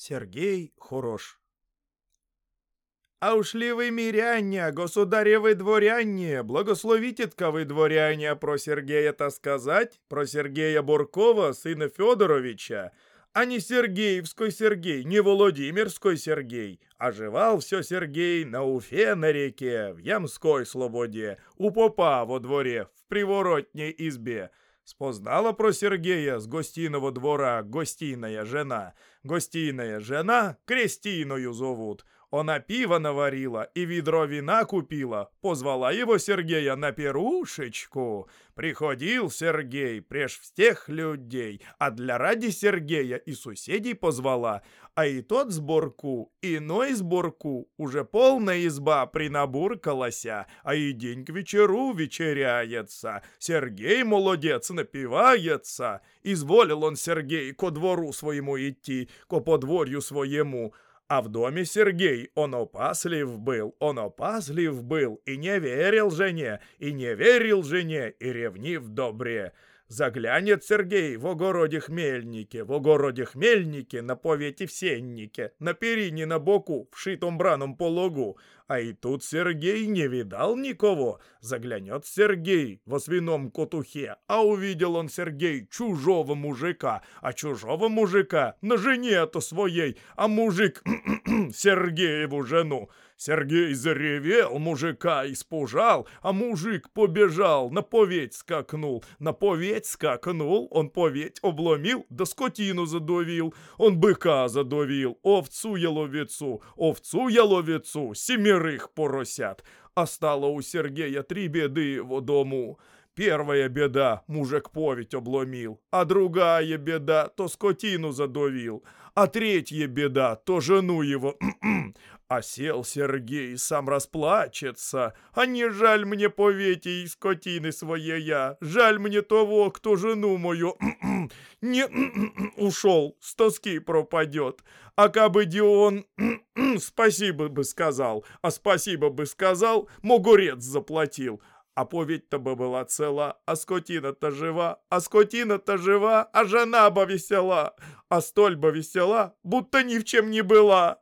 Сергей Хорош. А ушли вы, миряне, государевы дворяне, благословите-тка вы, дворяне, про Сергея-то сказать, про Сергея Буркова, сына Федоровича, а не Сергеевской Сергей, не Владимирской Сергей, а живал все Сергей на Уфе на реке, в Ямской слободе, у попа во дворе, в приворотней избе. Спознала про Сергея с гостиного двора гостиная жена. Гостиная жена Крестиною зовут. Она пиво наварила и ведро вина купила. Позвала его Сергея на перушечку. Приходил Сергей, преж всех людей, а для ради Сергея и соседей позвала. А и тот сборку, иной сборку, уже полная изба принабуркалася, а и день к вечеру вечеряется. Сергей молодец напивается. Изволил он Сергей ко двору своему идти, ко подворью своему, а в доме Сергей, он опаслив был, он опаслив был, и не верил жене, и не верил жене, и ревнив добре. Заглянет Сергей в огороде хмельнике, в огороде хмельнике, на повете в сеннике, на перине на боку, в шитом браном пологу. А и тут Сергей не видал никого. Заглянет Сергей во свином котухе, а увидел он Сергей чужого мужика, а чужого мужика на жене-то своей, а мужик Сергееву жену. Сергей заревел, мужика испужал, а мужик побежал, на поведь скакнул. На поведь скакнул, он поведь обломил, да скотину задавил. Он быка задавил, овцу яловицу, овцу яловицу, семерых поросят. А стало у Сергея три беды его дому. Первая беда — мужик поведь обломил, а другая беда — то скотину задавил, а третья беда — то жену его А сел Сергей, сам расплачется. А не жаль мне повете и скотины своей Жаль мне того, кто жену мою не ушел, с тоски пропадет. А кабы Дион спасибо бы сказал, а спасибо бы сказал, могурец заплатил. А поведь-то бы была цела, а скотина-то жива, а скотина-то жива, а жена бы весела, а столь бы весела, будто ни в чем не была.